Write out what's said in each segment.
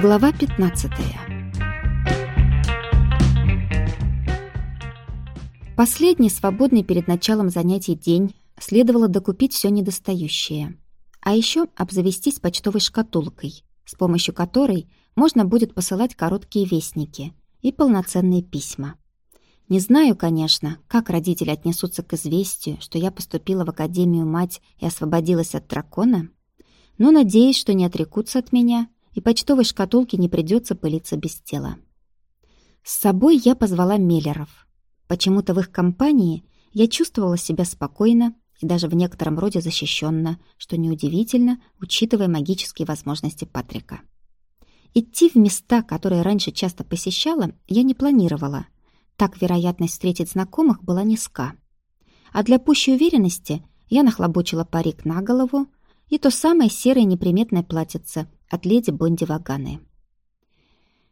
Глава 15 Последний, свободный перед началом занятий день, следовало докупить все недостающее. А еще обзавестись почтовой шкатулкой, с помощью которой можно будет посылать короткие вестники и полноценные письма. Не знаю, конечно, как родители отнесутся к известию, что я поступила в Академию Мать и освободилась от дракона, но надеюсь, что не отрекутся от меня, и почтовой шкатулке не придется пылиться без тела. С собой я позвала Меллеров. Почему-то в их компании я чувствовала себя спокойно и даже в некотором роде защищенно, что неудивительно, учитывая магические возможности Патрика. Идти в места, которые раньше часто посещала, я не планировала. Так вероятность встретить знакомых была низка. А для пущей уверенности я нахлобучила парик на голову и то самое серое неприметное платьице от леди Бонди Ваганы.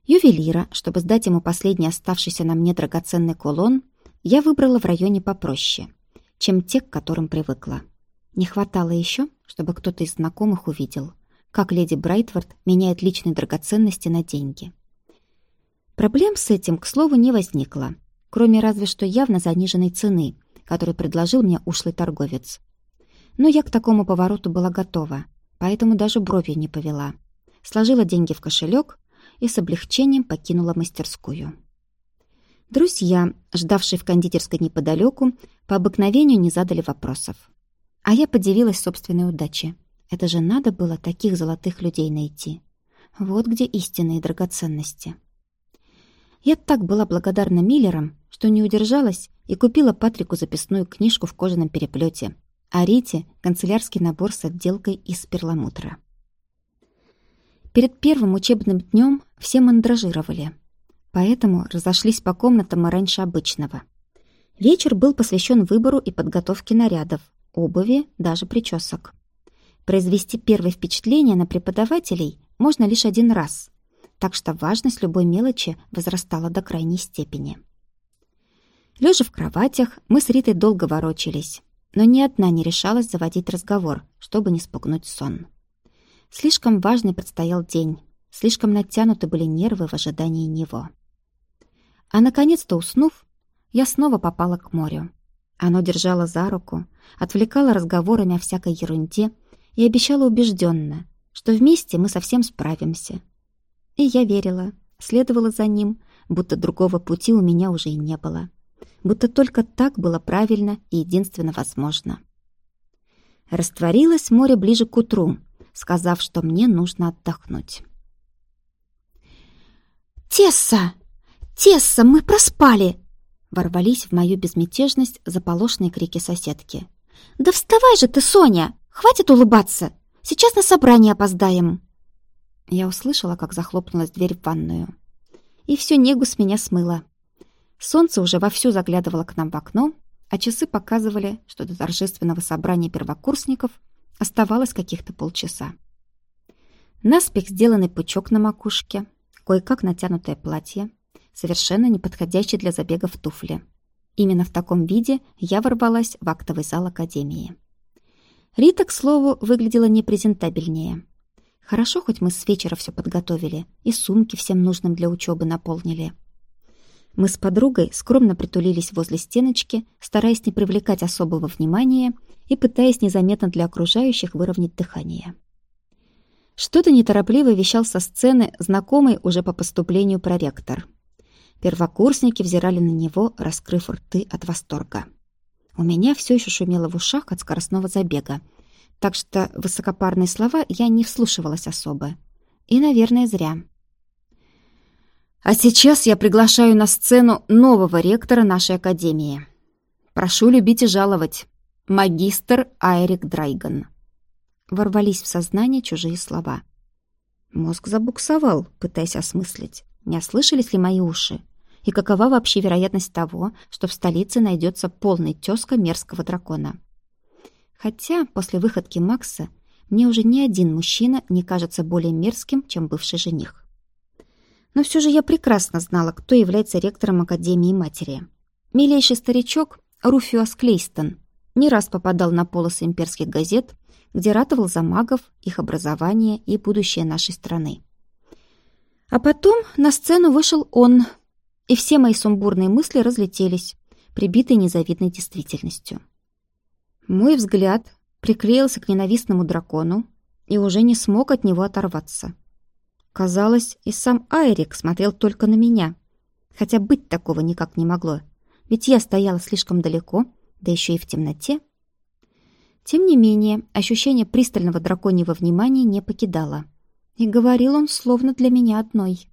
Ювелира, чтобы сдать ему последний оставшийся на мне драгоценный кулон, я выбрала в районе попроще, чем те, к которым привыкла. Не хватало еще, чтобы кто-то из знакомых увидел, как леди Брайтвард меняет личные драгоценности на деньги. Проблем с этим, к слову, не возникло, кроме разве что явно заниженной цены, которую предложил мне ушлый торговец. Но я к такому повороту была готова, поэтому даже бровью не повела. Сложила деньги в кошелек и с облегчением покинула мастерскую. Друзья, ждавшие в кондитерской неподалеку, по обыкновению не задали вопросов. А я подивилась собственной удаче. Это же надо было таких золотых людей найти. Вот где истинные драгоценности. Я так была благодарна Миллерам, что не удержалась и купила Патрику записную книжку в кожаном переплете, а Рите — канцелярский набор с отделкой из перламутра. Перед первым учебным днем все мандражировали, поэтому разошлись по комнатам раньше обычного. Вечер был посвящен выбору и подготовке нарядов, обуви, даже причесок. Произвести первое впечатление на преподавателей можно лишь один раз, так что важность любой мелочи возрастала до крайней степени. Лежа в кроватях, мы с Ритой долго ворочались, но ни одна не решалась заводить разговор, чтобы не спугнуть сон. Слишком важный предстоял день, слишком натянуты были нервы в ожидании него. А наконец-то уснув, я снова попала к морю. Оно держало за руку, отвлекало разговорами о всякой ерунде и обещало убежденно, что вместе мы совсем справимся. И я верила, следовала за ним, будто другого пути у меня уже и не было будто только так было правильно и единственно возможно. Растворилось море ближе к утру, сказав, что мне нужно отдохнуть. «Тесса! Тесса, мы проспали!» Ворвались в мою безмятежность заполошные крики соседки. «Да вставай же ты, Соня! Хватит улыбаться! Сейчас на собрание опоздаем!» Я услышала, как захлопнулась дверь в ванную. И всю негу с меня смыло. Солнце уже вовсю заглядывало к нам в окно, а часы показывали, что до торжественного собрания первокурсников оставалось каких-то полчаса. Наспех сделанный пучок на макушке, кое-как натянутое платье, совершенно неподходящее для забега в туфли. Именно в таком виде я ворвалась в актовый зал Академии. Рита, к слову, выглядела непрезентабельнее. Хорошо, хоть мы с вечера все подготовили и сумки всем нужным для учебы наполнили. Мы с подругой скромно притулились возле стеночки, стараясь не привлекать особого внимания и пытаясь незаметно для окружающих выровнять дыхание. Что-то неторопливо вещал со сцены знакомый уже по поступлению проректор. Первокурсники взирали на него, раскрыв рты от восторга. У меня все еще шумело в ушах от скоростного забега, так что высокопарные слова я не вслушивалась особо. И, наверное, зря. А сейчас я приглашаю на сцену нового ректора нашей академии. Прошу любить и жаловать. Магистр Айрик Драйган. Ворвались в сознание чужие слова. Мозг забуксовал, пытаясь осмыслить, не ослышались ли мои уши, и какова вообще вероятность того, что в столице найдется полный тезка мерзкого дракона. Хотя после выходки Макса мне уже ни один мужчина не кажется более мерзким, чем бывший жених. Но все же я прекрасно знала, кто является ректором Академии Матери. Милейший старичок Руфиус Клейстон не раз попадал на полосы имперских газет, где ратовал за магов, их образование и будущее нашей страны. А потом на сцену вышел он, и все мои сумбурные мысли разлетелись, прибитые незавидной действительностью. Мой взгляд приклеился к ненавистному дракону и уже не смог от него оторваться. Казалось, и сам Айрик смотрел только на меня, хотя быть такого никак не могло, ведь я стояла слишком далеко, да еще и в темноте. Тем не менее, ощущение пристального драконьего внимания не покидало. И говорил он словно для меня одной.